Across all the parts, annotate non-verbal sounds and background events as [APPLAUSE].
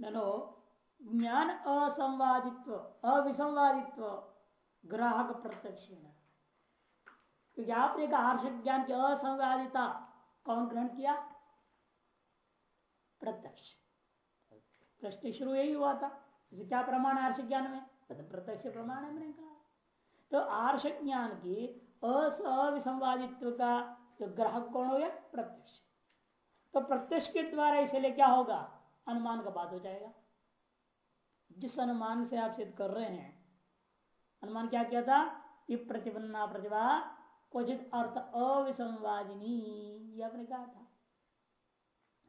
ननो, ज्ञान असंवादित्व, अविसंवादित्व, ग्राहक प्रत्यक्ष क्योंकि आपने कहा हर्ष ज्ञान की असंवादिता, कौन ग्रहण किया? प्रत्यक्ष। प्रश्न शुरू यही हुआ था इसे क्या प्रमाण आर्ष ज्ञान में? प्रत्यक्ष प्रमाण है मैंने कहा। तो आर्ष ज्ञान की असंवादित्व का जो ग्राहक कौन हो गया? प्रत्यक्ष। तो प्रत्यक्ष के द्वारा इसलिए क्या होगा? अनुमान का बात हो जाएगा। जिस अनुमान से आप सिद्ध कर रहे हैं, अनुमान क्या किया था? प्रतिपन्ना प्रतिभा, क्वचित अर्थ अविसंवादिनी, ये आपने कहा था।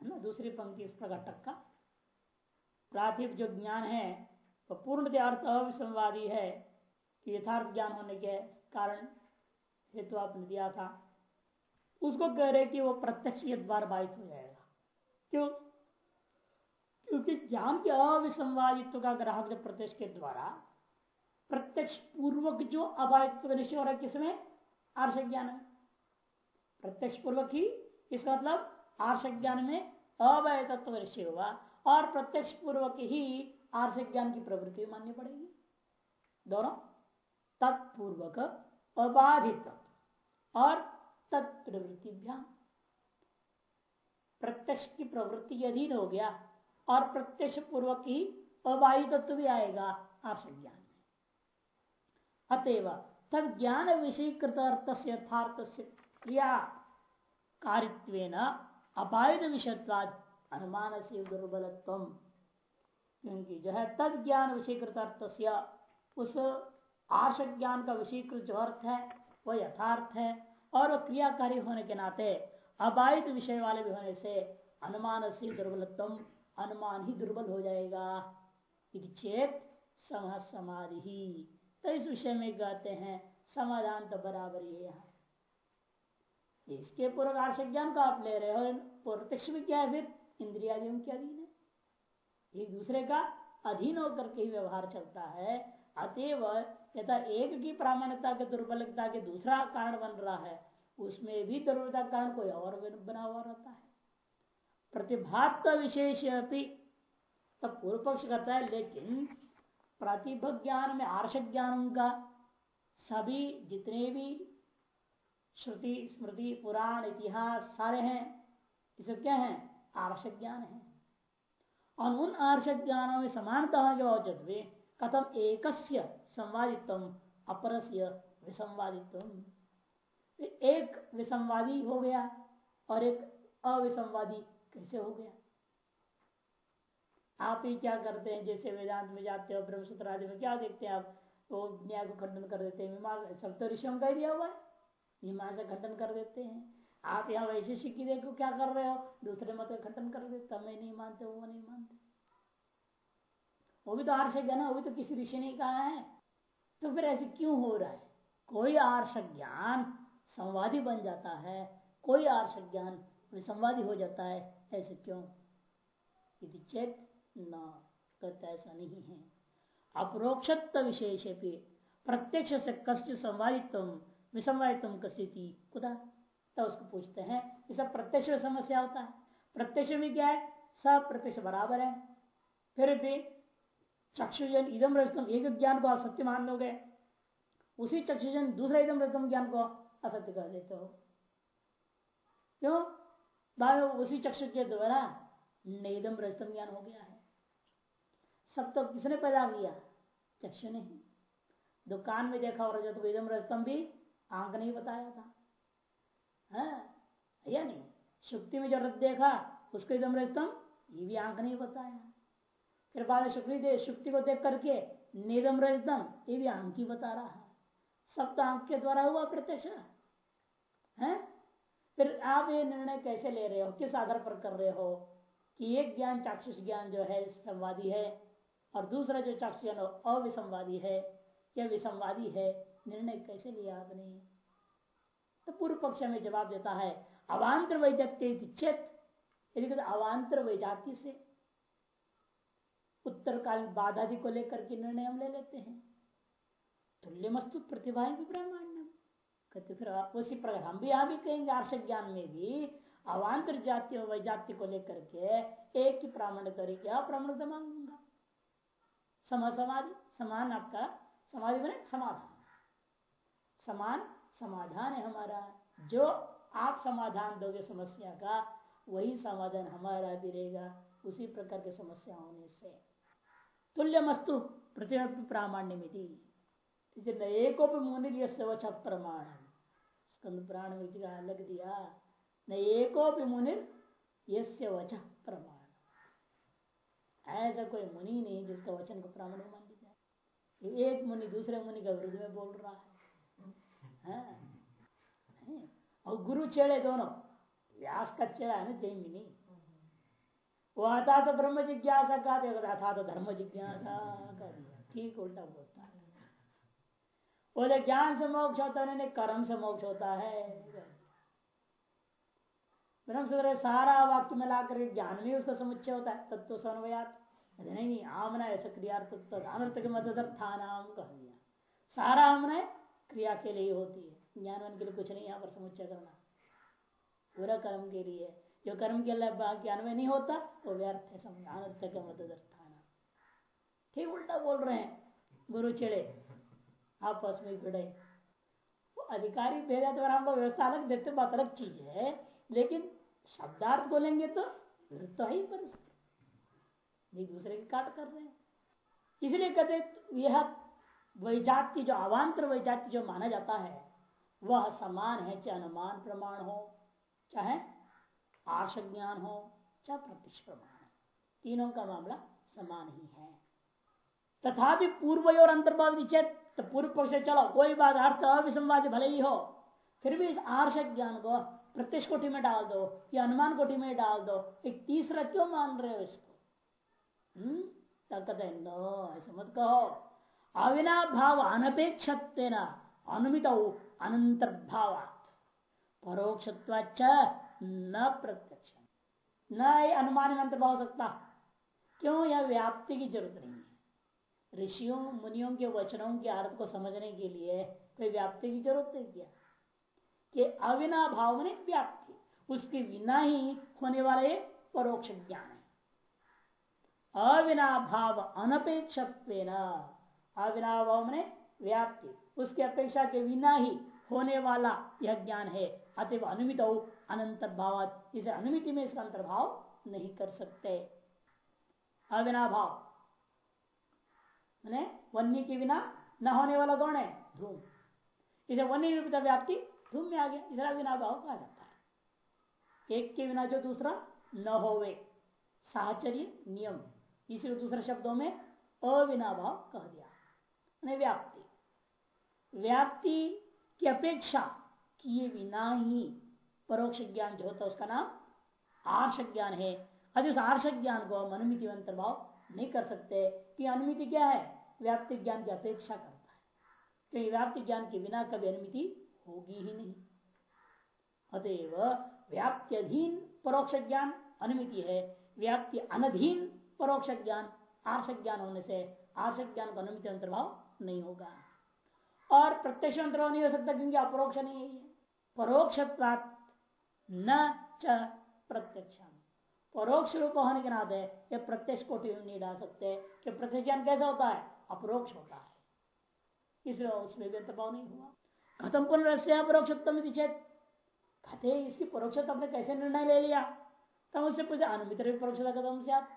ना? दूसरी पंक्ति इस प्रकार टक्का। प्राथिप जो ज्ञान है वह तो पूर्ण अर्थ अविसंवादी है, कि यथार्थ ज्ञान होने के कारण हेतु तो आपने दिया था। उसको कह रहे कि वो प्रत्यक्ष द्वार बाधित हो जाएगा। क्यों? क्योंकि ज्ञान के अविसंवादित्व का ग्राहक प्रत्यक्ष के द्वारा, प्रत्यक्ष पूर्वक जो अबाधित्व निश्चय हो रहा है, किसमें? आर्ष ज्ञान में। प्रत्यक्ष पूर्वक ही, इसका मतलब आर्ष ज्ञान में अवय तत्व निश्चय हुआ और प्रत्यक्ष पूर्वक ही आर्ष ज्ञान की प्रवृत्ति माननी पड़ेगी। दोनों। तत्पूर्वक अबाधित और तत्प्रवृत्तिभ्याम प्रत्यक्ष की प्रवृत्ति अधीन हो गया और प्रत्यक्ष पूर्वक ही अबाधित तत्व भी आएगा आर्ष ज्ञान में अतएव तद ज्ञान विषयीकृत अर्थ से यथार्थ से क्रिया कारित्व अपायुध विषयत्वाद अनुमान से दुर्बलत्व क्योंकि जो है तद ज्ञान विषयकृत अर्थ से उस आर्ष ज्ञान का विषयकृत जो अर्थ है वह यथार्थ है और वह क्रियाकारी होने के नाते अबाधित विषय वाले भी होने से अनुमान से दुर्बलत्व अनुमान ही दुर्बल हो जाएगा। चेत समाधि ही। तो इस विषय में कहते हैं, समाधान तो बराबर ही यहाँ इसके पूर्व आर्षक ज्ञान को आप ले रहे हो, प्रत्यक्ष में क्या है, फिर इंद्रिया के अधीन है। एक दूसरे का अधीन होकर के ही व्यवहार चलता है। अतएव यथा एक की प्रामाण्यता के दुर्बलता के दूसरा कारण बन रहा है, उसमें भी दुर्बलता कारण कोई और बना हुआ रहता है। प्रतिभात्व विशेष तब पूर्व पक्ष करता है, लेकिन प्रतिभा ज्ञान में आर्ष ज्ञान का सभी जितने भी श्रुति, स्मृति, पुराण, इतिहास सारे हैं इसे क्या है? आर्षक ज्ञान है। और उन आर्ष ज्ञानों में समानता के औचित कथम एक संवादित्व, अपरस्य विसंवादित्व। एक विसंवादी हो गया और एक अविसंवादी कैसे हो गया? आप ही क्या करते हैं? जैसे वेदांत में जाते हो ब्रह्मसूत्र आदि में क्या देखते हैं आप? तो न्याय को खंडन कर देते हैं। सब तो ऋषियों का दिया हुआ है। मीमांसा खंडन कर देते हैं। आप यहाँ वैशेषिक की देखो क्या कर रहे हो? दूसरे मत खंडन कर देते मैं नहीं मानते, वो नहीं मानते। वो भी तो आर्षक है ना, वो भी तो किसी ऋषि ने कहा है। तो फिर ऐसे क्यों हो रहा है? कोई आर्षक ज्ञान संवादी बन जाता है। कोई आर्षक ज्ञान संवादी हो जाता है। ऐसे क्यों? चेत न, कहता ऐसा नहीं है। अपरोक्षत्व विशेष प्रत्यक्ष से कष्ट संवादित्व, विसंवादित्व कस्ती कुदा तो उसको पूछते हैं, ये सब प्रत्यक्ष में समस्या होता है। प्रत्यक्ष में क्या है? सब प्रत्यक्ष बराबर है। फिर भी चक्षुजन इदम रजतम एक ज्ञान को आप सत्य मान लोगे उसी चक्षुजन दूसरा इदम रजतम ज्ञान को असत्य कर देते हो। क्यों? उसी चक्षु के द्वारा नेदम रजतम ज्ञान हो गया है। सब तो किसने पैदा किया? चक्षु ने दुकान में देखा और रजत वेदम रजतम भी आँख नहीं बताया था। है, या नहीं? शुक्ति में जो रथ देखा, उसको एकदम रजतम, ये भी आँख नहीं बताया। फिर बाद शुक्ति दे, शुक्ति को देख करके निदम रजतम, ये भी आँख ही बता रहा है। सब तो आँख के द्वारा हुआ प्रत्यक्ष। है? फिर आप ये निर्णय कैसे ले रहे हो? किस आधार पर कर रहे हो? कि एक ज्ञान चाक्षुष ज्ञान जो है, संवादी है, और दूसरा जो चक्षुजन अविसंवादी है। या विसंवादी है। निर्णय कैसे लिया आपने? तो पूर्व पक्ष में जवाब देता है, अवान्तर वैजात्य यदि अवान्तर वैजाति से, उत्तरकालीन बाधादि को लेकर के निर्णय हम ले लेते हैं। तुल्य मस्तु प्रतिभा ब्रह्मांड कहते, फिर उसी प्रकार, हम भी यहाँ भी कहेंगे, आर्षक ज्ञान में भी अवान्तर जाति और वैजाति को लेकर के एक ही प्रामाणिक तरीके अप्रामाणिकता मांगूँगा। सम समाधि, समान आपका समाधि बने, समाधान। समान समाधान है हमारा। जो आप समाधान दोगे समस्या का, वही समाधान हमारा भी रहेगा। उसी प्रकार की समस्या होने से। तुल्य मस्तु प्रतिम प्रामाण्य मिति एको मुनि प्रमाण स्कंद प्राण का अलग दिया न एको मुनिर यस्य वच प्रमाण ऐसा कोई मुनि नहीं जिसका वचन को प्रामाण्य मान लिया एक मुनि दूसरे मुनि का विरुद्ध में बोल रहा है, है? और गुरु चेड़े दोनों व्यास का चेड़ा है ना जैमिनी। वो आता तो ब्रह्म जिज्ञासा का था तो धर्म जिज्ञासा दिया ठीक उल्टा बोलता बोले, ज्ञान से मोक्ष होता है कर्म से मोक्ष होता है। ब्रह्म सारा वाक्य में ला करके ज्ञान में उसका समुच्चय होता है, तत्व समन्वयात। नहीं आमना ऐसा क्रिया अनर्थ के मदर्थानाम कह दिया। सारा आमना क्रिया के लिए होती है। ज्ञान के लिए कुछ नहीं यहाँ पर समुच्चय करना। पूरा कर्म के लिए जो कर्म के लिए ज्ञान में नहीं होता, वो व्यर्थ है अनर्थ के मदर्थाना ठीक उल्टा बोल रहे हैं, गुरु चिड़े। आपस में भिड़े। वो अधिकारी भेजा तो हम लोग व्यवस्था अलग देते बात अलग चीज़ है, लेकिन शब्दार्थ बोलेंगे तो तो ही परिस्थिति। एक दूसरे की काट कर रहे हैं। इसलिए कहते यह वैजाति जो अवान्तर वैजाति जो माना जाता है, वह समान है, चाहे अनुमान प्रमाण हो, चाहे आश ज्ञान हो, चाहे प्रत्यक्ष प्रमाण तीनों का मामला समान ही है। तथापि पूर्व और अंतर्भाव चेत तो पूर्व पक्ष चलो, कोई बात अर्थ अविसंवाद भले ही हो। फिर भी इस आर्ष ज्ञान को प्रत्यक्ष कोटि में डाल दो, या अनुमान कोटि में डाल दो, एक तीसरा क्यों मान रहे हो इसको? हम्म? कहते नो, ऐसा मत कहो। अविना भाव अनपेक्ष अनुमित अनंतर्भाव परोक्ष न प्रत्यक्ष न अनुमान में अंतर्भाव सकता। क्यों? यह व्याप्ति की ज़रूरत नहीं ऋषियों, मुनियों के वचनों के अर्थ को समझने के लिए कोई व्याप्ति की ज़रूरत नहीं किया कि अविना भाव में व्याप्ति, उसके बिना ही होने वाला परोक्ष ज्ञान है। अविना भाव अनपेक्ष अविना भाव में व्याप्ति, उसकी अपेक्षा के बिना ही होने वाला यह ज्ञान है। अतव अनुमित अनंतर्भाव इसे अनुमिति में इसका अंतर्भाव नहीं कर सकते। अविना भाव वन्य के बिना न होने वाला कौन है धूम इसे वन्य निरूपित व्याप्ति धूम में आ गया, इधर बिना भाव कहा जाता है। एक के बिना जो दूसरा न होवे, साहचर्य, नियम। इसी दूसरे शब्दों में अविना भाव कह दिया। व्याप्ति। व्याप्ति की अपेक्षा किए बिना ही परोक्ष ज्ञान जो होता है, उसका नाम आर्ष ज्ञान है। अभी उस आर्ष ज्ञान को हम अनुमिति अंतर्भाव नहीं कर सकते कि अनुमिति क्या है? व्याप्ति ज्ञान की अपेक्षा करता है। क्योंकि व्याप्ति ज्ञान के बिना कभी अनुमिति होगी ही नहीं। अतएव व्याप्त्यधीन परोक्ष ज्ञान अनुमिति है। व्याप्ति अनधीन परोक्ष ज्ञान आर्ष ज्ञान होने से आर्ष ज्ञान का अनुमिति अंतर्भाव नहीं होगा। और प्रत्यक्ष अंतर्भाव नहीं हो सकता क्योंकि अपरोक्ष नहीं है। परोक्ष न च प्रत्यक्ष परोक्ष रूप होने के नाते यह प्रत्यक्ष कोटि नहीं डाल सकते। कि प्रत्यक्ष ज्ञान कैसा होता है? अपरोक्ष होता है। इसलिए उसमें भी अंतर्भाव नहीं हुआ। खत्म पुनरस्य परोक्षोत्तम चेत? कहते इसकी परोक्षता आपने कैसे निर्णय ले लिया? तब उससे पूछे अनुमित परोक्षता कदम से आप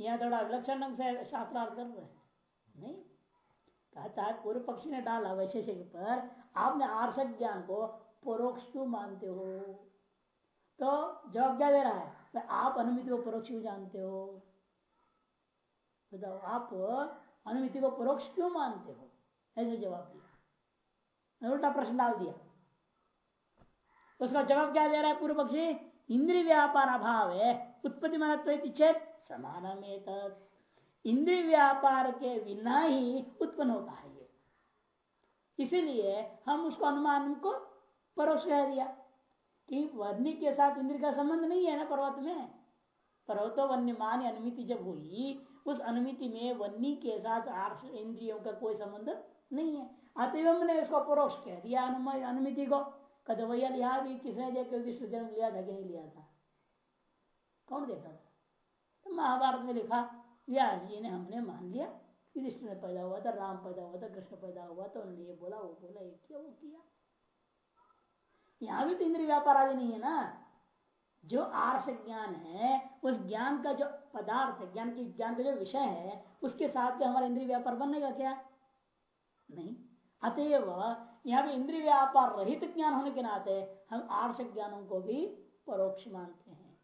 यहाँ थोड़ा विलक्षण ढंग से शास्त्रार्थ कर रहे हैं। नहीं? कहता है, पूर्व पक्षी ने डाला वैशेषिक पर, आपने आर्षक ज्ञान को परोक्ष क्यों मानते हो। तो जवाब क्या दे रहा है? आप अनुमिति को परोक्ष क्यों जानते हो। बताओ आप अनुमिति को परोक्ष क्यों मानते हो? ऐसे जवाब दिया। उल्टा प्रश्न डाल दिया। उसका जवाब क्या दे रहा है पूर्व पक्षी? इंद्रिय व्यापार अभाव है। उत्पत्ति मनत्व चेत इंद्रिय व्यापार के बिना ही उत्पन्न होता है ये। इसीलिए हम उसको अनुमान को परोक्ष कह दिया। कि वन्य के साथ इंद्रिय का संबंध नहीं है ना पर्वत में? पर्वतो वन्य मान अनुमिति जब हुई उस अनुमिति में वन्य के साथ आर्ष इंद्रियों का कोई संबंध नहीं है। अतएव ने उसको परोक्ष कह दिया अनुमिति को। कद भैया यहाँ भी किसने देख युधिष्ठ जन्म लिया था कि नहीं लिया था। कौन देखा था? तो महाभारत में लिखा, व्यास जी ने हमने मान लिया युधिष्ठ ने पैदा हुआ था, राम पैदा हुआ था, कृष्ण पैदा हुआ था, उन्होंने ये बोला, वो बोला, ये किया, वो किया। यहाँ भी तो इंद्र व्यापार आदि नहीं है ना। जो आर्ष ज्ञान है, उस ज्ञान का जो पदार्थ, ज्ञान की ज्ञान का जो विषय है, उसके साथ भी हमारा इंद्रिय व्यापार बनेगा क्या? नहीं। अतएव, यहाँ भी इंद्रिय व्यापार रहित ज्ञान होने के नाते हम आर्ष ज्ञानों को भी परोक्ष मानते हैं।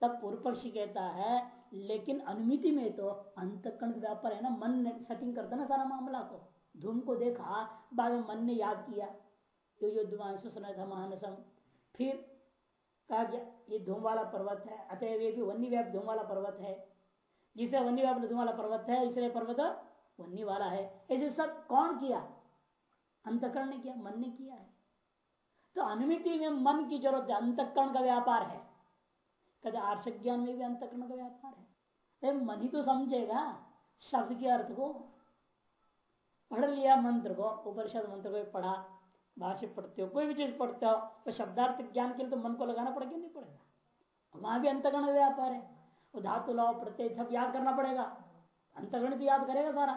तब पूर्व पक्षी कहता है, लेकिन अनुमिति में तो अंतकरण व्यापार है ना, मन ने सेटिंग करता ना सारा मामला को। धूम को देखा, बाद में मन ने याद किया, यो युद्धवान सुना था महानसम फिर कहा गया ये धूम वाला पर्वत है। अतएव ये भी वन्य व्याप धूम वाला पर्वत है। जिसे वन्य व्याप धूम वाला पर्वत है, इसलिए पर्वत वन्य वाला है। ऐसे सब कौन किया? अंतकरण ने किया, मन ने किया है। तो अनुमिति में मन की ज़रूरत है। अंतकरण का व्यापार है। कभी आर्षक ज्ञान में भी अंतकरण का व्यापार है। मन ही तो समझेगा शब्द के अर्थ को। पढ़ लिया मंत्र को, उपनिषद मंत्र को पढ़ा। भाष्य पढ़ते हो, कोई भी चीज़ पढ़ते हो तो शब्दार्थ ज्ञान के लिए तो मन को लगाना पड़ेगा, नहीं पड़ेगा? वहाँ भी अंतगण व्यापार है। वो धातु लाओ, प्रत्यय सब याद करना पड़ेगा। अंतगण तो याद करेगा सारा।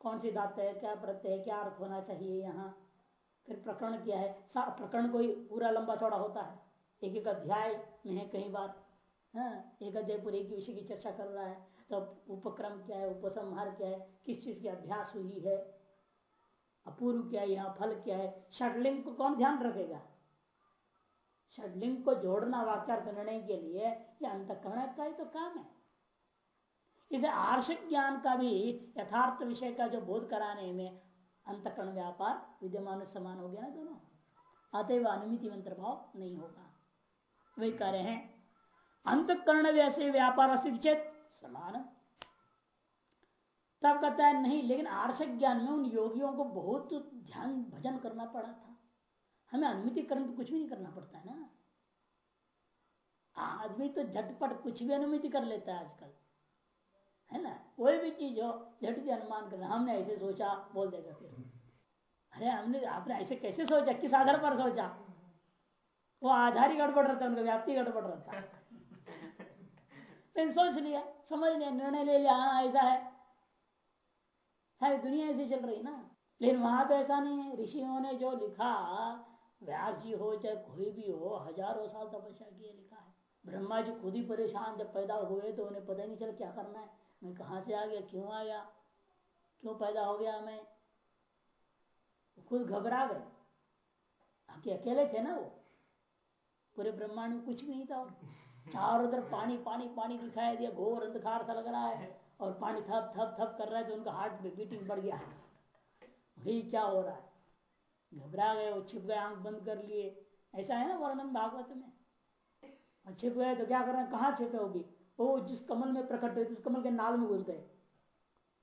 कौन सी धातु है, क्या प्रत्यय क्या अर्थ होना चाहिए यहाँ? फिर प्रकरण क्या है? प्रकरण कोई पूरा लंबा चौड़ा होता है। एक एक अध्याय में है कई बार। हाँ एक अध्याय पूरे एक विषय की चर्चा कर रहा है। तो उपक्रम क्या है, उपसंहार क्या है, किस चीज़ की अभ्यास हुई है? अपूर्व क्या है, यहाँ फल क्या है? षडलिंग को कौन ध्यान रखेगा? षडलिंग को जोड़ना वाक्यार्थ निर्णय के लिए ये अंतकरण का ही तो काम है। इसे आर्षिक ज्ञान का भी, यथार्थ विषय का जो बोध कराने में अंतकरण व्यापार विद्यमान समान हो गया ना दोनों, अतएव अनुमिति मंत्र भाव नहीं होगा। वही कह रहे हैं, अंतकरण वैसे व्यापार अस्थित समान। तब कहता है नहीं लेकिन आर्षक ज्ञान में उन योगियों को बहुत ध्यान भजन करना पड़ा था। हमें अनुमति करने तो कुछ भी नहीं करना पड़ता है ना। आदमी तो झटपट कुछ भी अनुमति कर लेता है आजकल। है ना? कोई भी चीज़ हो झट से अनुमान करना। हमने ऐसे सोचा बोल देगा फिर। अरे हमने आपने ऐसे कैसे सोचा? किस आधार पर सोचा? वो आधार ही गड़बड़ रहता है उनका व्याप्ति गड़बड़ रहता है। [LAUGHS] सोच लिया समझ लिया निर्णय ले लिया हाँ ऐसा है। सारी दुनिया ऐसी चल रही ना। लेकिन वहाँ तो ऐसा नहीं है। ऋषियों ने जो लिखा, व्यास जी हो चाहे कोई भी हो, हज़ारों साल तपस्या किए लिखा है। ब्रह्मा जी खुद ही परेशान जब पैदा हुए तो उन्हें पता ही नहीं चला क्या करना है। मैं कहा से आ गया, क्यों आ गया, क्यों पैदा हो गया मैं? खुद घबरा गए। अकेले थे ना वो। पूरे ब्रह्मांड में कुछ भी नहीं था। चारों तरफ़ पानी पानी पानी दिखाई दिया। घोर अंधकार सा लग रहा है। और पानी थप थप थप कर रहा है तो उनका हार्ट बीटिंग बढ़ गया वही क्या हो रहा है? घबरा गए छिप गए, आँख बंद कर लिए। ऐसा है ना वर्णन भागवत में? और छिप गए तो क्या कर रहे हैं? कहाँ छिपे होगी वो जिस कमल में प्रकट हुए उस कमल के नाल में घुस गए।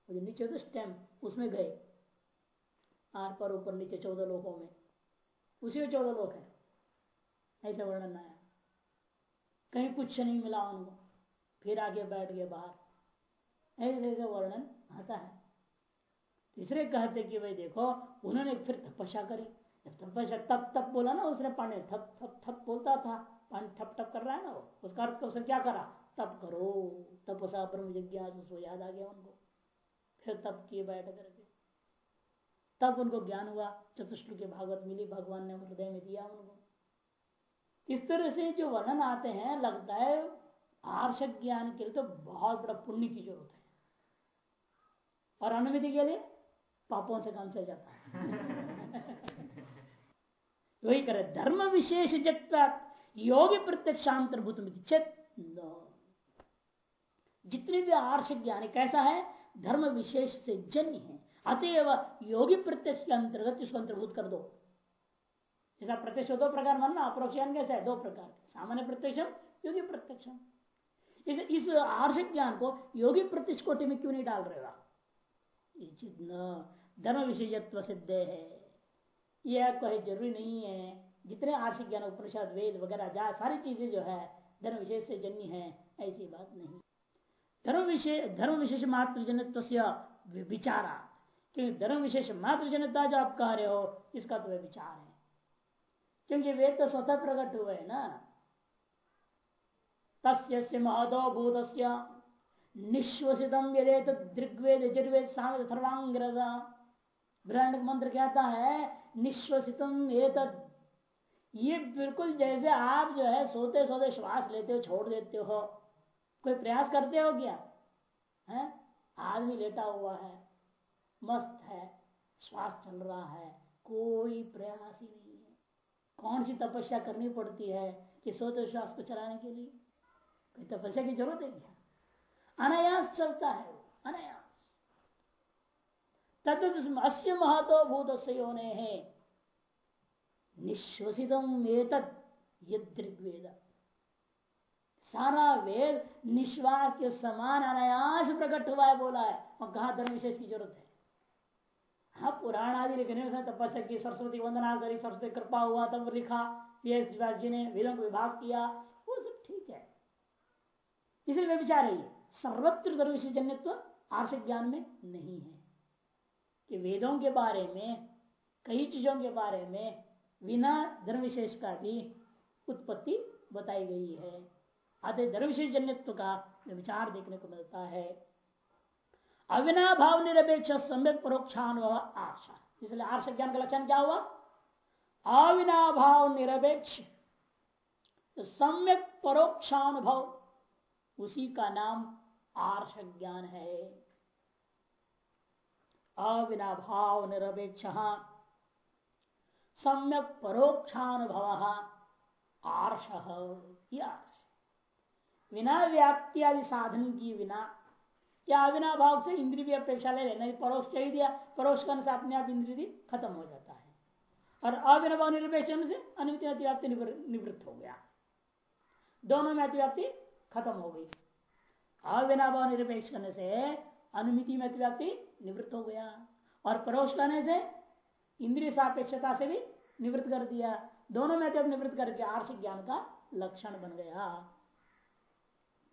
जो नीचे तो स्टेम, उसमें गए। आर पर, ऊपर, नीचे, चौदह लोगों में। उसी में चौदह लोग है। ऐसा वर्णन आया। कहीं कुछ नहीं मिला उनको। फिर आगे बैठ गए बाहर। ऐसे ऐसे वर्णन आता है। तीसरे कहते कि भाई देखो, उन्होंने फिर तपस्या करी। तपस्या तप तप बोला ना, उसने पानी थप थप थप बोलता था। पानी ठप ठप कर रहा है ना वो। उसका अर्थ उसने क्या करा? तप करो। तपसा ब्रह्म जिज्ञास याद आ गया उनको। फिर तप किए बैठ करके। तब उनको ज्ञान हुआ। चतुष्ट के भागवत मिली। भगवान ने हृदय में दिया उनको। इस तरह से जो वर्णन आते हैं, लगता है आर्षक ज्ञान के लिए तो बहुत बड़ा पुण्य की ज़रूरत है। और अनुमति के लिए पापों से काम चल जाता है वही करे धर्म विशेष जगत योगी प्रत्यक्षांतर्भूत जितने भी आर्षक ज्ञान कैसा है? धर्म विशेष से जन्य है। अतएव योगी प्रत्यक्ष के अंतर्गत इसको अंतर्भूत कर दो। जैसा प्रत्यक्ष दो प्रकार मानना अप्रोक्ष कैसा है? दो प्रकार। सामान्य प्रत्यक्षम योगी प्रत्यक्षम। इस, इस आर्षिक ज्ञान को योगी प्रत्यक्ष कोटि में क्यों नहीं डाल रहे धर्म विषयत्व सिद्ध है यह कोई ज़रूरी नहीं है। जितने आर्षिक ज्ञान, उपनिषद, वेद वगैरह जा सारी चीज़ें जो है धर्म विशेष से जन्य है, ऐसी बात नहीं। धर्म विशेष धर्म विशेष मात्र जनत्व विचारा क्योंकि धर्म विशेष मात्र जनता जो आप कह रहे हो, इसका तो विचार है। क्योंकि वेद तो स्वतः प्रकट हुए ना। तस्य महदो भूत निश्वसितम यदे दृग्वेद, यजुर्वेद साम सर्वांग्रजा ब्रह्म मंत्र कहता है, निश्वसितम एतद ये बिल्कुल जैसे आप जो है सोते सोते श्वास लेते हो, छोड़ देते हो। कोई प्रयास करते हो क्या? है? आदमी लेटा हुआ है, मस्त है, श्वास चल रहा है, कोई प्रयास ही नहीं है। कौन सी तपस्या करनी पड़ती है कि सोते श्वास को चलाने के लिए? कोई तपस्या की ज़रूरत है क्या? अनायास चलता है अनायास। तद अस्य भूत होने हैं। निश्वसितम ऋग्वेद सारा वेद निश्वास के समान अनायास प्रकट हुआ है, बोला है। और कहा धर्म विशेष की ज़रूरत है? हाँ पुराण आदि लिखने तपस्या की, सरस्वती वंदना करी, सरस्वती कृपा हुआ, तब लिखा। जी ने विलंब विभाग किया। वो सब ठीक है। इसलिए वे विचार है सर्वत्र विशेष जन्यत्व आर्ष ज्ञान में नहीं है कि वेदों के बारे में, कई चीज़ों के बारे में बिना धर्म विशेष का भी उत्पत्ति बताई गई है। अतः धर्म विशेष जन्यत्व का विचार देखने को मिलता है। अविनाभाव निरपेक्ष सम्यक परोक्षानुभव आशा। इसलिए आर्ष ज्ञान का लक्षण क्या हुआ? अविनाभाव निरपेक्ष तो सम्यक परोक्षानुभव, उसी का नाम आर्ष ज्ञान है। अविनाभाव निरपेक्ष, सम्यक परोक्षानुभव आर्ष बिना व्याप्ति आदि साधन की बिना या अविना भाव से इंद्रिय भी अपेक्षा ले लेना परोक्ष चाहिए दिया परोक्ष करने से अपने आप इंद्रिय खत्म हो जाता है। और अविना भाव निरपेक्ष से अनुमिति अतिव्याप्ति निवृत्त हो गया। दोनों में अतिव्याप्ति खत्म हो गई। अविना भाव निरपेक्ष करने से अनुमिति में अतिव्याप्ति निवृत्त हो गया। और परोक्ष करने से इंद्रिय सापेक्षता से भी निवृत्त कर दिया। दोनों में जब निवृत्त करके आर्ष ज्ञान का लक्षण बन गया।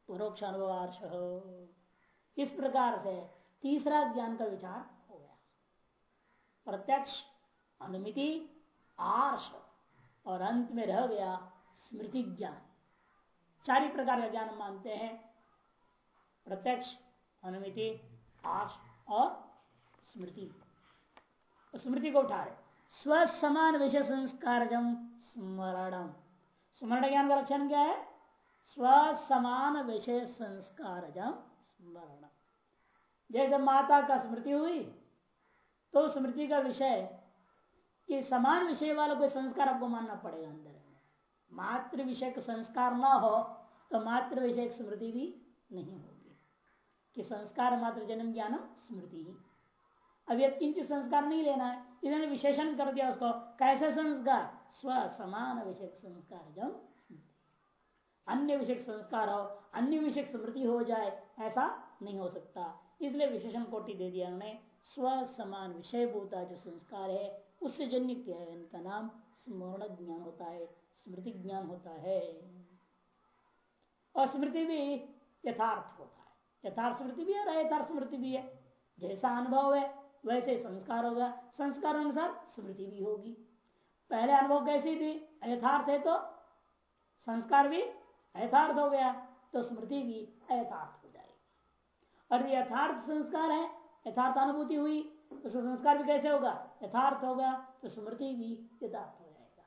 परोक्ष अनुभव आर्ष इस प्रकार से तीसरा ज्ञान का विचार हो गया। प्रत्यक्ष अनुमिति आर्ष और अंत में रह गया स्मृति ज्ञान। चार ही प्रकार का ज्ञान मानते हैं। प्रत्यक्ष, अनुमिति आर्ष और स्मृति। स्मृति को उठा रहे। स्व समान विषय संस्कार स्मरणम। स्मरण ज्ञान का लक्षण क्या है? स्व समान विषय संस्कार स्मरण जैसे माता का स्मृति हुई तो स्मृति का विषय, कि समान विषय वाला कोई संस्कार आपको मानना पड़ेगा अंदर। मातृ विषय संस्कार ना हो तो मातृ विषय स्मृति भी नहीं होगी। कि संस्कार मात्र जन्म ज्ञान स्मृति। ही अब किंचित संस्कार नहीं लेना है इन्होंने विशेषण कर दिया उसको, कैसे संस्कार? स्व समान विषय संस्कार जब अन्य विषय संस्कार हो, अन्य विषय स्मृति हो जाए, ऐसा नहीं हो सकता। इसलिए विशेषण कोटि दे दिया उन्होंने स्व समान विषय भूता जो संस्कार है, उससे जन्य क्या इनका नाम स्मरण ज्ञान होता है, स्मृति ज्ञान होता है। और स्मृति भी यथार्थ होता है। यथार्थ स्मृति भी है यथार्थ स्मृति भी है। जैसा अनुभव है, वैसे संस्कार होगा। संस्कार अनुसार स्मृति भी होगी। पहले अनुभव कैसी थी? यथार्थ है तो संस्कार भी यथार्थ हो गया तो स्मृति भी यथार्थ हो जाएगी। और यथार्थ संस्कार है, यथार्थ अनुभूति हुई तो संस्कार भी कैसे होगा? यथार्थ होगा तो स्मृति भी यथार्थ हो जाएगा।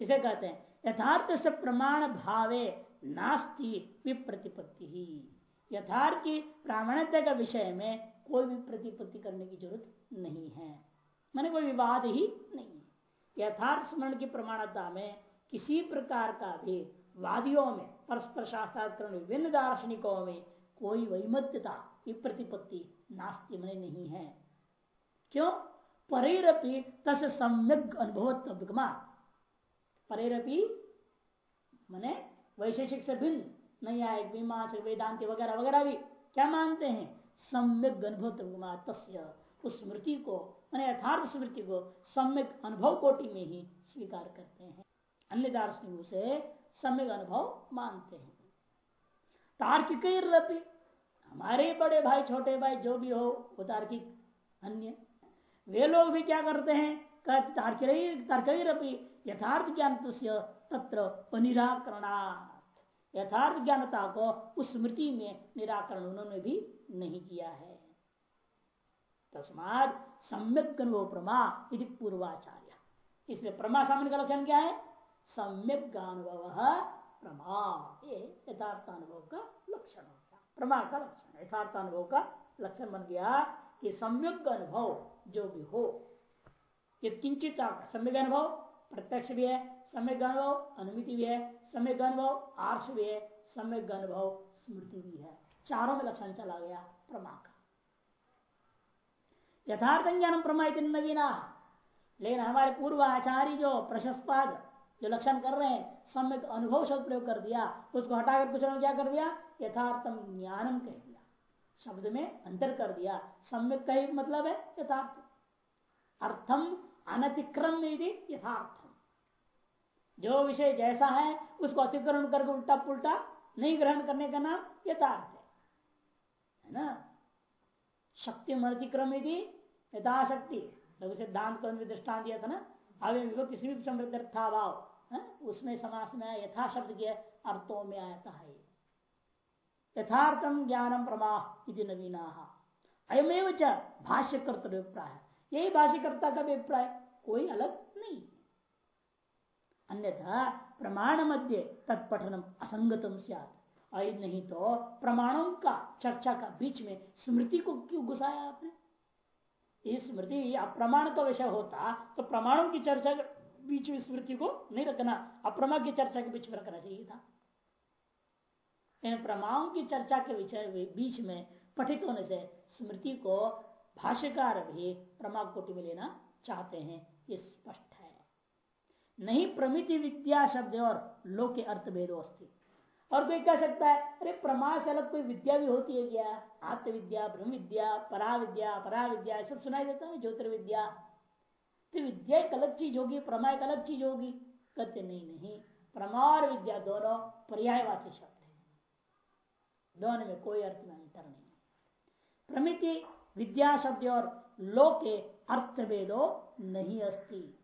इसे कहते हैं, यथार्थ से प्रमाण भावे नास्ती विप्रतिपत्ति। ही यथार्थ की प्रामाण्यता का विषय में कोई भी प्रतिपत्ति करने की ज़रूरत नहीं है। मैंने कोई विवाद ही नहीं है। यथार्थ स्मरण की प्रमाणता में किसी प्रकार का भी वादियों में परस्पर शास्त्राकरण विभिन्न दार्शनिकों में कोई वैमत्यता, विप्रतिपत्ति नास्ति मन नहीं है। क्यों? परेरपी तस सम्यक अनुभव परेरपी मने वैशेषिक से भिन्न आए, मीमांस वेदांति वगैरह वगैरह भी। क्या मानते हैं? सम्यक अनुभव उस स्मृति को, मैंने यथार्थ स्मृति को सम्यक अनुभव कोटि में ही स्वीकार करते हैं। अन्य दार्शनिकों से सम्यक अनुभव मानते हैं। तार्किक हमारे बड़े भाई, छोटे भाई, जो भी हो, वो तार्किक, अन्य। वे लोग भी क्या करते हैं? तर्करपी यथार्थ ज्ञान तत्र निराकरणार्थ यथार्थ ज्ञानता को उस स्मृति में निराकरण उन्होंने भी नहीं किया है। तस्मात सम्यक अनुभव प्रमा यदि पूर्वाचार्य। इसलिए प्रमा सामान्य का लक्षण क्या है? सम्यक अनुभव प्रमा। ये यथार्थानुभव का लक्षण होता। प्रमा का लक्षण। यथार्थानुभव का लक्षण बन गया कि सम्यक अनुभव जो भी हो ये किंचित सम्यक अनुभव, प्रत्यक्ष भी है सम्यक अनुभव अनुमिति भी है सम्यक अनुभव आर्ष भी है सम्यक अनुभव स्मृति भी है। चारों में लक्षण चला गया, प्रमा का। यथार्थ ज्ञान प्रमा नवीना लेकिन हमारे पूर्व आचार्य जो प्रशस्पाद जो लक्षण कर रहे हैं, सम्यक अनुभव शब्द प्रयोग कर दिया, उसको हटाकर कुछ क्या कर दिया? यथार्थम ज्ञानम कह दिया। शब्द में अंतर कर दिया। सम्यक का ही मतलब है यथार्थ। अर्थम अनतिक्रम यथार्थम जो विषय जैसा है, उसको अतिक्रमण करके उल्टा पुल्टा नहीं ग्रहण करने का नाम यथार्थ है। ना? शक्ति अतिक्रम यथाशक्ति। सिद्धांत को दृष्टान दिया था ना विभक्ति किसी भी समृद्ध था भाव उसमें समास में यथा शब्द के अर्थों में आता है। यथार्थम ज्ञानम प्रमा इति नवीना अयमेव च भाष्य कर्तव्यभिप्राय यही भाष्यकर्ता का अभिप्राय, कोई अलग अन्यथा प्रमाण मध्य तत्पठनम असंगतम सियाद नहीं तो प्रमाणों का, चर्चा का बीच में स्मृति को क्यों घुसाया आपने? इस स्मृति अप्रमाण का विषय होता तो प्रमाणों की चर्चा बीच में स्मृति को नहीं रखना, अप्रमा की चर्चा के बीच में रखना चाहिए था। प्रमाणों की चर्चा के विषय बीच में पठित होने से स्मृति को भाष्यकार भी प्रमा कोटि में लेना चाहते हैं, ये स्पष्ट नहीं, प्रमिति विद्या शब्द और लोक के अर्थ भेदो अस्थित और कोई कह सकता है, अरे प्रमा से अलग कोई विद्या भी होती है क्या? आत्मविद्या ब्रह्म विद्या परा विद्या परा विद्या सब सुनाई देता है ज्योतिर्विद्या। तो विद्या एक अलग चीज़ होगी, प्रमा एक अलग चीज़ होगी। कहते, नहीं नहीं, प्रमा और विद्या दोनों पर्यायवाची शब्द है। दोनों में कोई अर्थ में अंतर नहीं प्रमिति, विद्या शब्द और लोके अर्थ भेदो नहीं अस्ति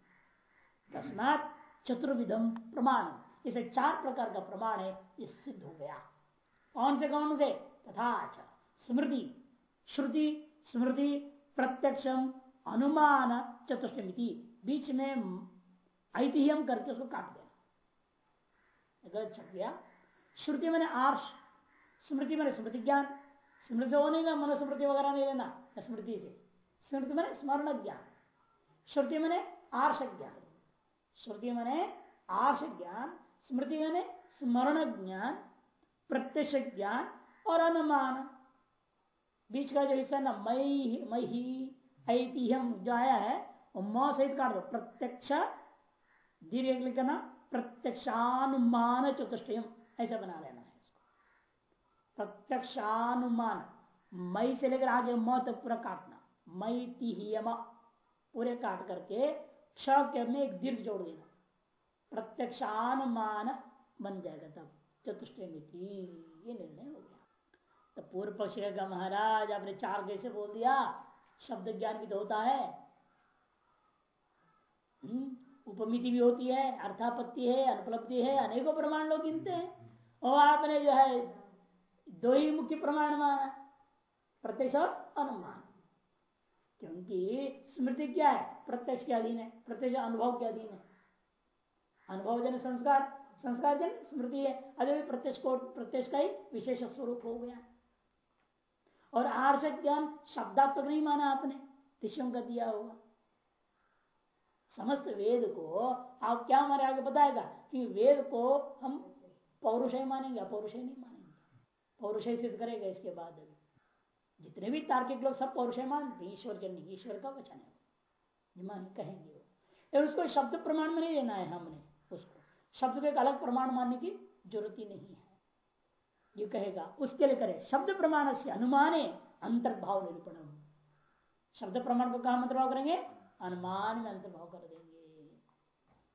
तस्मात चतुर्विधम प्रमाण इसे चार प्रकार का प्रमाण है, ये सिद्ध हो गया। कौन से कौन से? तथा स्मृति। श्रुति, स्मृति, प्रत्यक्षम, अनुमान, चतुष्टमिति। बीच में ऐतिह्यम करके उसको काट देना। अगर छप गया। श्रुति मैंने आर्ष, स्मृति मैंने स्मृति ज्ञान स्मृति होने का मनुस्मृति वगैरह नहीं लेना स्मृति से। स्मृति मैंने स्मरण ज्ञान श्रुति मैंने आर्ष ज्ञान श्रुति मैंने आर्ष ज्ञान स्मृति मने स्मरण ज्ञान प्रत्यक्ष ज्ञान और अनुमान। बीच का जो हिस्सा ना, मई, मही, ऐतिह्यम जो आया है, वो म सहित दो। प्रत्यक्ष, दीर्घ लिखना प्रत्यक्षानुमान चतुष्टयम, ऐसा बना लेना है इसको। प्रत्यक्षानुमान, मई से लेकर आगे म तक पूरा काटना। मई तिहियम, पूरे काट करके क्ष के में एक दीर्घ जोड़ देना प्रत्यक्षानुमान बन जाएगा तब। चतुष्टय ये निर्णय हो गया। तो पूर्व पक्ष का महाराज आपने चार कैसे बोल दिया? शब्द ज्ञान भी तो होता है। हम्म, उपमिति भी होती है अर्थापत्ति है अनुपलब्धि है अनेकों प्रमाण लोग गिनते हैं। और आपने जो है दो ही मुख्य प्रमाण माना। प्रत्यक्ष और अनुमान। क्योंकि स्मृति क्या है? प्रत्यक्ष के अधीन है, प्रत्यक्ष अनुभव के अधीन है। अनुभव जन संस्कार संस्कार जन स्मृति है। अभी प्रत्यक्ष को, प्रत्यक्ष का ही विशेष स्वरूप हो गया। और आर्ष ज्ञान शब्दात्मक नहीं माना आपने तिष्यों का दिया होगा। समस्त वेद को आप क्या हमारे आगे बताएगा कि वेद को हम पौरुषय मानेंगे पौरुषय नहीं मानेंगे? पौरुषय सिद्ध करेगा इसके बाद जितने भी तार्किक लोग सब पौरुषय मानते ईश्वर जन ईश्वर का वचन है। मान कहेंगे वो। उसको शब्द प्रमाण में नहीं लेना है हमने उसको। शब्द को एक अलग प्रमाण मानने की ज़रूरत ही नहीं है। ये कहेगा, उसके लिए करे। शब्द प्रमाण से अनुमाने अंतर्भाव निरूपण शब्द प्रमाण को कहा अंतर्भाव करेंगे? अनुमान में अंतर्भाव कर देंगे।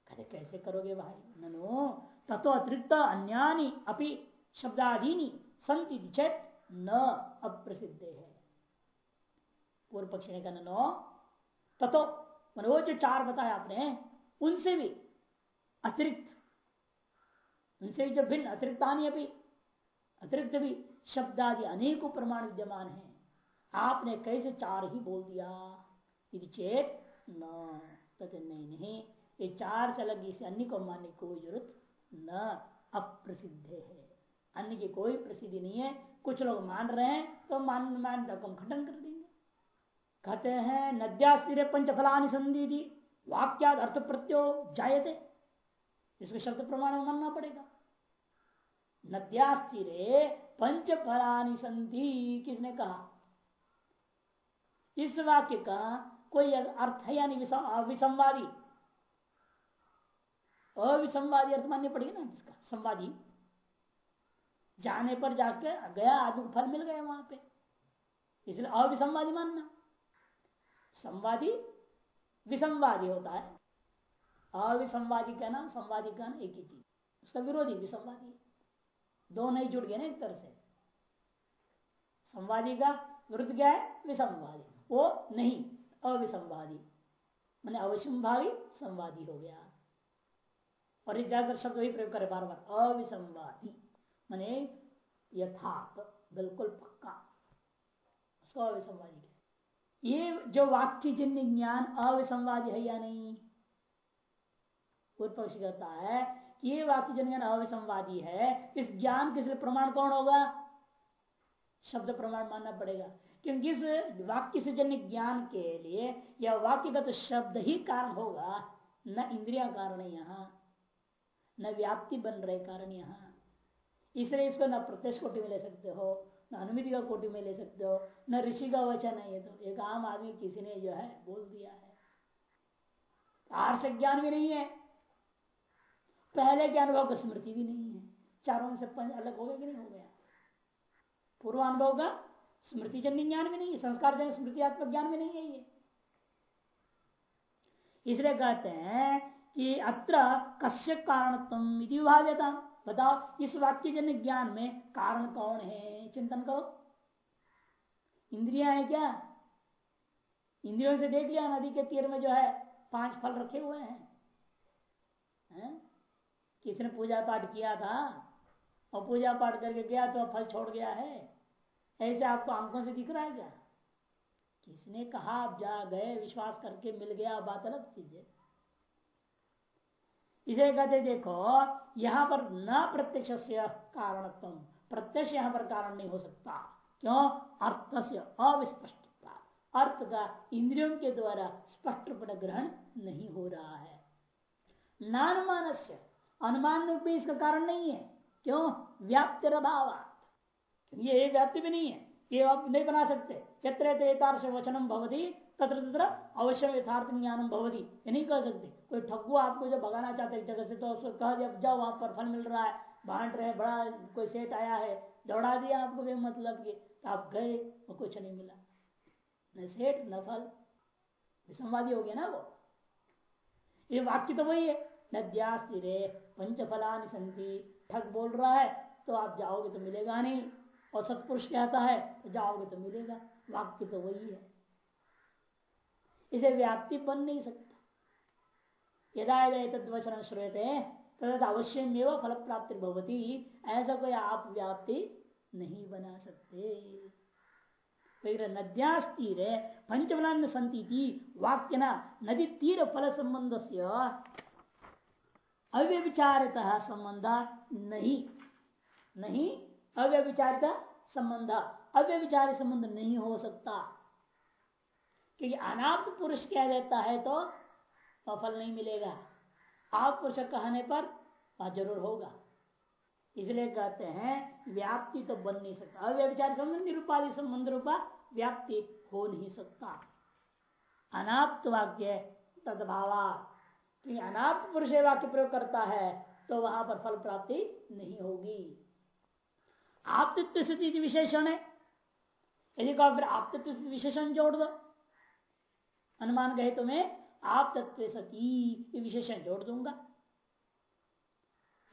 कहते कैसे करोगे भाई? ननो, तत्व अतिरिक्त अन्यानी अपनी शब्दादीनी संति चेत न अप्रसिद्ध है। पूर्व पक्ष ने कहा, नो तथो मैंने वो जो चार बताया आपने, उनसे भी अतिरिक्त, उनसे भी जो भिन्न, अतिरिक्त आनी अभी अतिरिक्त भी शब्द आदि अनेकों प्रमाण विद्यमान है। आपने कैसे चार ही बोल दिया। यदि चेत, न तथे नहीं नहीं, ये चार से अलग इसे अन्य को मानने की कोई ज़रूरत न अप्रसिद्ध है। अन्य की कोई प्रसिद्धि नहीं है कुछ लोग मान रहे हैं तो मान मान कम खंडन कर देंगे। कहते हैं, नद्या स्थिर पंच फलानी संधि वाक्याद अर्थ प्रत्यो जायते। इसको शब्द प्रमाण मानना पड़ेगा। नद्या स्थिर पंच संधि, किसने कहा? इस वाक्य का कोई अर्थ है यानी विसंवादी। अविसंवादी अर्थ माननी पड़ेगी ना इसका, संवादी। जाने पर जाके गया, आदमी को फल मिल गया वहाँ पे। इसलिए अविसंवादी मानना। संवादी विसंवादी होता है। अविसंवादी का नाम संवादी का नाम एक ही चीज़। उसका विरोधी विसंवादी दो नहीं जुड़ गए ना एक तरह से। संवादी का विरुद्ध क्या है, विसंवादी। वो नहीं, अविसंवादी। मैंने अविसंभावी संवादी हो गया। और ज़्यादातर शब्द वही प्रयोग करे बार बार, अविसंवादी। मैंने यथार्थ, बिल्कुल पक्का। उसको अविसंवादी ये जो वाक्य जन्य ज्ञान अविसंवादी है या नहीं? पूर्व पक्ष कहता है कि ये वाक्य जन्य ज्ञान अविसंवादी है, इस ज्ञान के प्रमाण कौन होगा? शब्द प्रमाण मानना पड़ेगा। क्योंकि इस वाक्य से जन्य ज्ञान के लिए यह वाक्यगत शब्द ही कारण होगा, न इंद्रिया कारण यहाँ, न व्याप्ति बन रहे कारण यहाँ। इसलिए इसको न प्रत्यक्ष कोटि में ले सकते हो, न अनुमिति का कोटि में ले सकते हो, न ऋषि का वचन है ये तो। एक आम आदमी किसी ने जो है बोल दिया है। आर्ष ज्ञान भी नहीं है। पहले के अनुभव का स्मृति भी नहीं है। चारों से पंच अलग हो गया कि नहीं हो गया? पूर्व अनुभव का स्मृति जन्य ज्ञान भी नहीं है संस्कार जन्य स्मृतियात्मक ज्ञान भी नहीं है ये। इसलिए कहते हैं कि अत्र कश्य कारण विभाव्यता बताओ, इस वाक्य जन्य ज्ञान में कारण कौन है? चिंतन करो। इंद्रिया है क्या? इंद्रियों से देख लिया, नदी के तीर में जो है पाँच फल रखे हुए हैं। है? किसने पूजा पाठ किया था? और पूजा पाठ करके गया तो फल छोड़ गया है। ऐसे आपको आँखों से दिख रहा है क्या? किसने कहा, आप जा गए, विश्वास करके मिल गया बात अलग चीज़ है इसे कहते देखो, यहाँ पर न प्रत्यक्ष कारणत्म प्रत्यक्ष यहाँ पर कारण नहीं हो सकता। क्यों? अर्थ से अविस्पष्टता अर्थ का इंद्रियों के द्वारा स्पष्ट रूप ग्रहण नहीं हो रहा है। नानुमान से अनुमान रूप भी इसका कारण नहीं है। क्यों? व्याप्त अभाव ये व्याप्ति भी नहीं है। ये आप नहीं बना सकते। यत्र वचनम भवती। तत्र तत्र अवश्य यथार्थ ज्ञानम भवती। ये नहीं कह सकते। कोई ठगु आपको जो भगाना चाहते एक जगह से तो उसको कह दिया जाओ वहाँ पर फल मिल रहा है, बांट रहे बड़ा कोई सेठ आया है, दौड़ा दिया आपको भी मतलब कि आप गए, वो कुछ नहीं मिला। न सेठ, न फल। संवादी हो गया ना वो? ये वाक्य तो वही है। नद्या स्थिरे पंच फलानी संति ठग बोल रहा है तो आप जाओगे तो मिलेगा नहीं। और सत्पुरुष कहता है तो जाओगे तो मिलेगा। वाक्य तो वही है। इसे व्याप्ति बन नहीं सकता। यदा यदा तद्वचन श्रूयते तद अवश्य फल प्राप्ति भवती। ऐसा कोई आप व्याप्ति नहीं बना सकते। नद्या तीर पंचफलान संति वाक्य नदी तीर फल संबंध से अव्यविचारित संबंध नहीं। नहीं अव्यविचारित संबंध अव्यविचारी संबंध नहीं हो सकता। क्योंकि अनाप्त पुरुष कह देता है तो फल नहीं मिलेगा। आप पुरुष कहने पर ज़रूर होगा। इसलिए कहते हैं, व्याप्ति तो बन नहीं सकता। अव्यविचार संबंधी रूपाधि संबंध रूपा व्याप्ति हो नहीं सकता। अनाप्त वाक्य तदभावा। अनाप्त पुरुष वाक्य प्रयोग करता है तो वहाँ पर फल प्राप्ति नहीं होगी। आप स्थिति विशेषण है। यदि कहा फिर आप विशेषण जोड़ दो। अनुमान गए तो मैं आप तत्व सती विशेषण जोड़ दूँगा।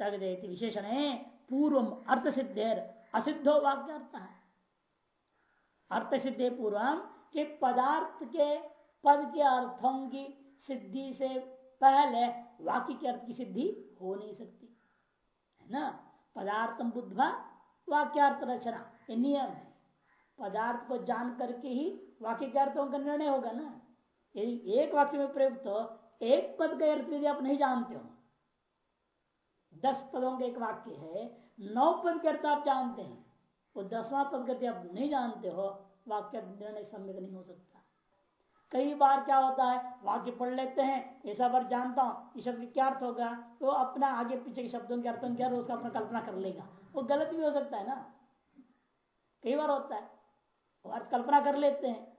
विशेषण है पूर्व अर्थ सिद्धेर असिद्धो वाक्य अर्थ सिद्धि पूर्वम के पदार्थ के, पद के अर्थों की सिद्धि से पहले वाक्य के अर्थ की सिद्धि हो नहीं सकती। है ना? पदार्थम बुद्धवा वाक्यार्थ रचना, ये नियम है। पदार्थ को जान करके ही वाक्य के अर्थों का निर्णय होगा ना? यदि एक वाक्य में प्रयुक्त तो एक पद का अर्थ यदि आप नहीं जानते हो, दस पदों का एक वाक्य है, नौ पद के अर्थ आप जानते हैं, वो दसवां पद करते आप नहीं जानते हो, वाक्य निर्णय सम्यक नहीं हो सकता। कई बार क्या होता है, वाक्य पढ़ लेते हैं ऐसा बार जानता हूँ इस शब्द क्या अर्थ होगा तो अपना आगे पीछे के शब्दों के अर्थों क्या उसका अपना कल्पना कर लेगा। वो गलत भी हो सकता है ना? कई बार होता है अर्थ कल्पना कर लेते हैं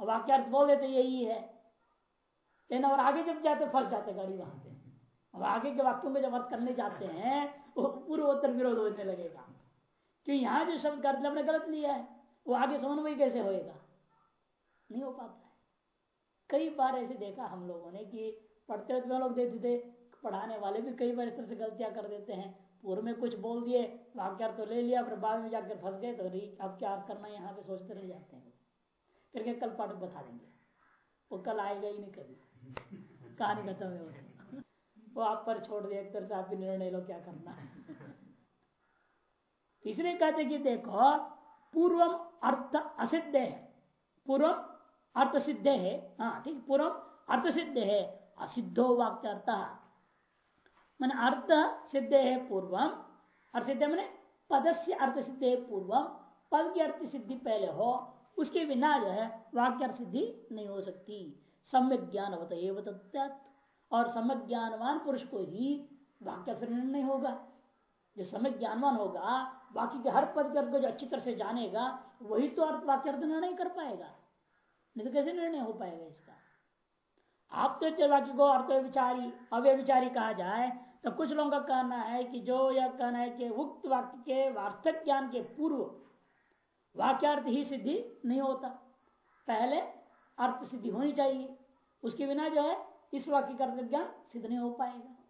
और वाक्य अर्थ बोल देते, यही है। लेकिन और आगे जब जाते, फंस जाते गाड़ी वहाँ पे। और आगे के वाक्यों में जब अर्थ करने जाते हैं, वो पूर्वोत्तर विरोध होने लगेगा। क्यों यहाँ जो शब्द का अर्थ गलत लिया है, वो आगे समन्वय कैसे होएगा? नहीं हो पाता है। कई बार ऐसे देखा हम लोगों ने कि पढ़ते हुए लोग देते थे पढ़ाने वाले भी कई बार इस तरह से गलतियाँ कर देते हैं। पूर्व में कुछ बोल दिए वाक्य तो ले लिया, फिर बाद में जाकर फंस गए तो अब क्या करना यहाँ पे सोचते रह जाते हैं। फिर क्या कल पाठ बता देंगे। वो कल आएगा ही नहीं कभी। कहानी खत्म है वो। आप पर छोड़ दिया एक तरह से आप भी निर्णय लो क्या करना तीसरे कहते कि देखो, पूर्वम अर्थ असिद्ध है। पूर्वम अर्थ सिद्ध है। हाँ ठीक पूर्व अर्थ सिद्ध है। असिद्धो वाक्य अर्थ। मन अर्थ सिद्ध है पूर्वम। अर्थ सिद्ध मैंने पदस्य अर्थ सिद्ध है पूर्वम। पद की अर्थ सिद्धि पहले हो उसके बिना जो है वाक्य सिद्धि नहीं हो सकती। सम्यक ज्ञान और सम्यक ज्ञानवान पुरुष को ही वाक्य फिर नहीं होगा। जो सम्यक ज्ञानवान होगा वाक्य के हर पद के अर्थ को जो अच्छी तरह से जानेगा, वही तो अर्थ वाक्य अर्थ निर्णय कर पाएगा। नहीं तो कैसे निर्णय हो पाएगा इसका? आप तो वाक्य को अर्थ विचारी अव्य विचारी कहा जाए तो कुछ लोगों का कहना है कि जो यह कहना है कि उक्त वाक्य के वार्तक ज्ञान के पूर्व वाक्यार्थ ही सिद्धि नहीं होता। पहले अर्थ सिद्धि होनी चाहिए। उसके बिना जो है, इस वाक्य का अर्थ ज्ञान सिद्ध नहीं हो पाएगा।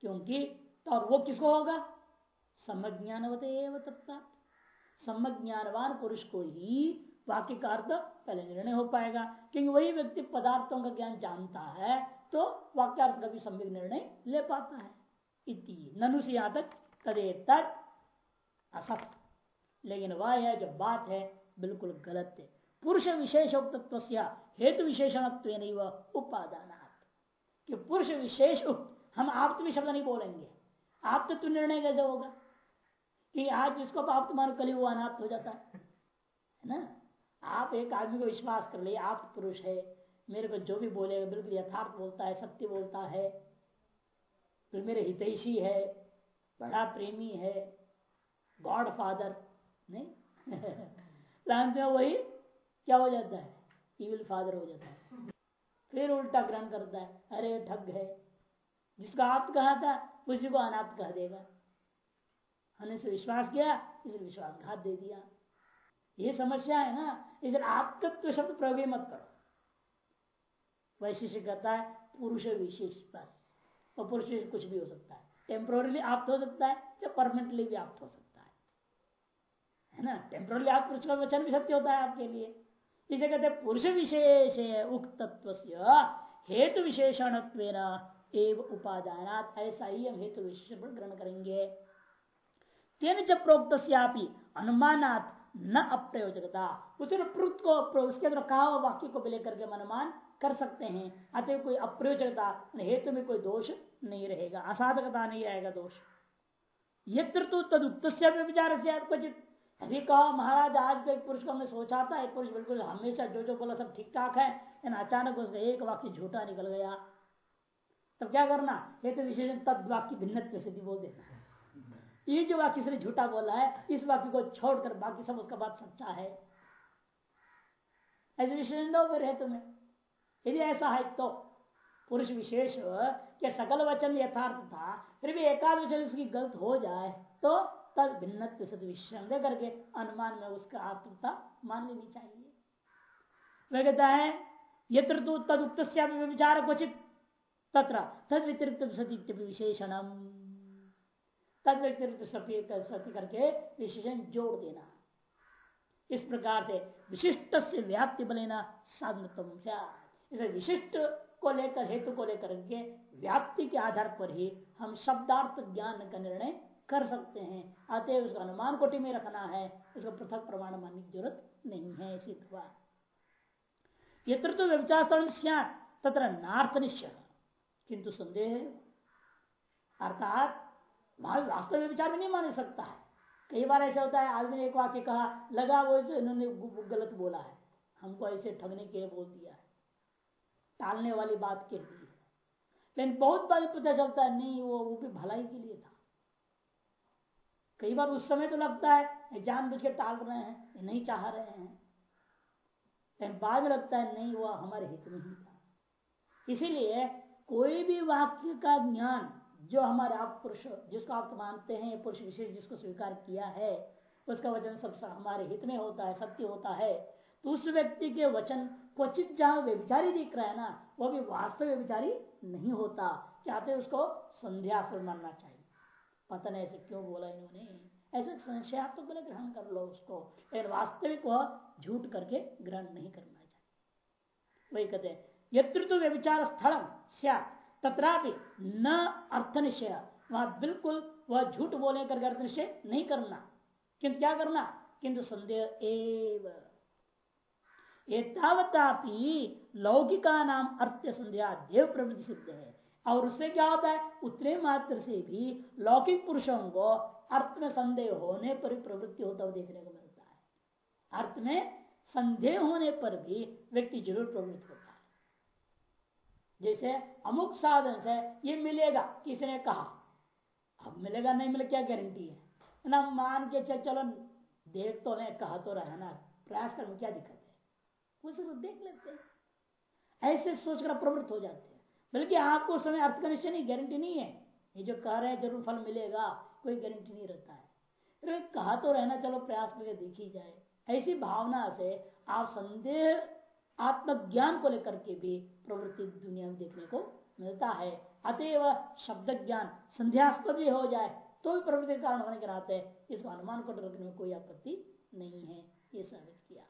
क्योंकि तो वो किसको होगा? सम्यक ज्ञानवत तत्ता सम्यक ज्ञानवान पुरुष को ही वाक्य का अर्थ पहले निर्णय हो पाएगा। क्योंकि वही व्यक्ति पदार्थों का ज्ञान जानता है तो वाक्यार्थ का भी सम्यक निर्णय ले पाता है। इति ननु से तदे तक असत। लेकिन वह है जो बात है, बिल्कुल गलत है। पुरुष विशेष उक्तत्व हेतु विशेषण उपादान कि पुरुष विशेष उक्त हम आप शब्द नहीं बोलेंगे। आप तो निर्णय कैसे होगा? कि आज जिसको आप मान कली वो अनाप्त हो जाता है। ना? आप एक आदमी को विश्वास कर लिए आप पुरुष है। मेरे को जो भी बोलेगा बिल्कुल यथार्थ बोलता है, सत्य बोलता है। फिर मेरे हितैषी है, बड़ा प्रेमी है गॉड फादर नहीं? [LAUGHS] हो वही? क्या हो जाता है? इविल फादर हो जाता है। फिर उल्टा ग्रहण करता है। अरे, ठग है। जिसका आप कहा था, उसी को अनाथ कह देगा। हमने से विश्वास किया, इसे विश्वासघात दे दिया। ये समस्या है ना इसलिए आप तत्व शब्द प्रयोग मत करो। वैशिष्ट कहता है, पुरुष विशेष, बस। और पुरुष कुछ भी हो सकता है। टेम्पोरली आप हो सकता है, या परमानेंटली भी आप हो सकता है। है ना? टेम्पोरली आप पुरुष का वचन भी सत्य होता है आपके लिए। इसे कहते पुरुष विशेष उक्त तत्व हेतु विशेषण एव उपादान ऐसा ही हम हेतु विशेषण ग्रहण करेंगे। तेन च प्रोक्त अनुमानात न अप्रयोजकता। उसने प्रुत को उसके अंदर कहा हुआ वाक्य को भी लेकर के अनुमान कर सकते हैं। अतः कोई अप्रयोजकता हेतु में कोई दोष नहीं रहेगा, असाधकता नहीं रहेगा दोष। यत्र तो तदुक्त विचार से क्वचित। अभी कहा, महाराज, आज तो एक पुरुष को हमने सोचा था, एक पुरुष बिल्कुल हमेशा जो जो बोला, सब ठीक ठाक है, लेकिन अचानक उसका एक वाक्य झूठा निकल गया। तब क्या करना? हेतु विशेषण तद वाक्य भिन्न सिद्धि बोल देना ये जो वाक्य ने झूठा बोला है, इस वाक्य को छोड़कर बाकी सब उसका बात सच्चा है। ऐसे विशेष फिर है तुम्हें यदि ऐसा है तो पुरुष विशेष के सकल वचन यथार्थ था, फिर भी एकाध वचन उसकी गलत हो जाए तो तद भिन्न विषय दे करके अनुमान में उसका आत्मता मान लेनी चाहिए। वह कहता है, यत्र तो तद उक्त विचार क्वचित, तत्र तद व्यतिरिक्त सती विशेषणम। तद व्यतिरिक्त सत्य करके विशेषण जोड़ देना। इस प्रकार से विशिष्ट से व्याप्ति बलेना साधन इसे विशिष्ट को लेकर, हेतु को लेकर के व्याप्ति के आधार पर ही हम शब्दार्थ ज्ञान का निर्णय कर सकते हैं। अतः उसका अनुमान कोटि में रखना है। इसको पृथक प्रमाण मानने की ज़रूरत नहीं है सिद्ध हुआ यत्र तो व्यवचार तथा नार्थ निश्चय। किंतु संदेह, अर्थात वास्तव में विचार भी नहीं मान सकता है। कई बार ऐसा होता है, आदमी ने एक वाक्य कहा, लगा वो तो इन्होंने गलत बोला है। हमको ऐसे ठगने के लिए बोल दिया है। टालने वाली बात के लिए लेकिन बहुत बार पता चलता है, नहीं, वो वो भी भलाई के लिए था। कई बार उस समय तो लगता है जानबूझ के टाल रहे हैं नहीं चाह रहे हैं। लेकिन बाद में लगता है, नहीं वो हमारे हित में ही था। इसीलिए कोई भी वाक्य का ज्ञान जो हमारे आप पुरुष, जिसको आप मानते हैं, पुरुष विशेष जिसको स्वीकार किया है, उसका वचन सब हमारे हित में होता है, सत्य होता है तो उस व्यक्ति के वचन क्वचित जहाँ व्यविचारी दिख रहा है ना, वो भी वास्तव व्यविचारी नहीं होता। चाहते उसको? संध्या मानना चाहिए। पता नहीं ऐसे क्यों बोला इन्होंने। ऐसे संशयात्मक बोले ग्रहण कर लो उसको। लेकिन वास्तविक वह झूठ करके ग्रहण नहीं करना चाहिए। वही कहते हैं यत्र तो व्यविचार स्थल तथा न अर्थ निश्चय वहाँ बिल्कुल वह झूठ बोले करके अर्थ निश्चय नहीं करना। किंतु क्या करना? किंतु संदेह एव। लौकिका नाम अर्थ संध्या देव प्रवृत्ति सिद्ध है। और उससे क्या होता है? उतने मात्र से भी लौकिक पुरुषों को अर्थ में संदेह होने पर प्रवृत्ति होता हुआ देखने को मिलता है। अर्थ में संदेह होने पर भी व्यक्ति ज़रूर प्रवृत्त होता है। जैसे अमुक साधन से ये मिलेगा किसी ने कहा? अब मिलेगा नहीं, मिले क्या गारंटी है? ना मान के चल, चलो, देख तो नहीं कहा तो रहा ना? प्रयास करने क्या दिक्कत है? उसे तो देख लेते ऐसे सोचकर प्रवृत्त हो जाते बल्कि आपको समय अर्थ का निश्चय नहीं गारंटी नहीं है। ये जो कह रहे हैं, ज़रूर फल मिलेगा, कोई गारंटी नहीं रहता है। कहा तो रहना, चलो प्रयास करके देखी जाए। ऐसी भावना से आप संदेह, आत्मज्ञान को लेकर के भी प्रवृत्ति दुनिया में देखने को मिलता है। अतएव शब्द ज्ञान संध्यास्पद भी हो जाए तो भी प्रवृत्ति कारण होने के नाते इसको अनुमान को रखने में कोई आपत्ति नहीं है। ये साबित किया।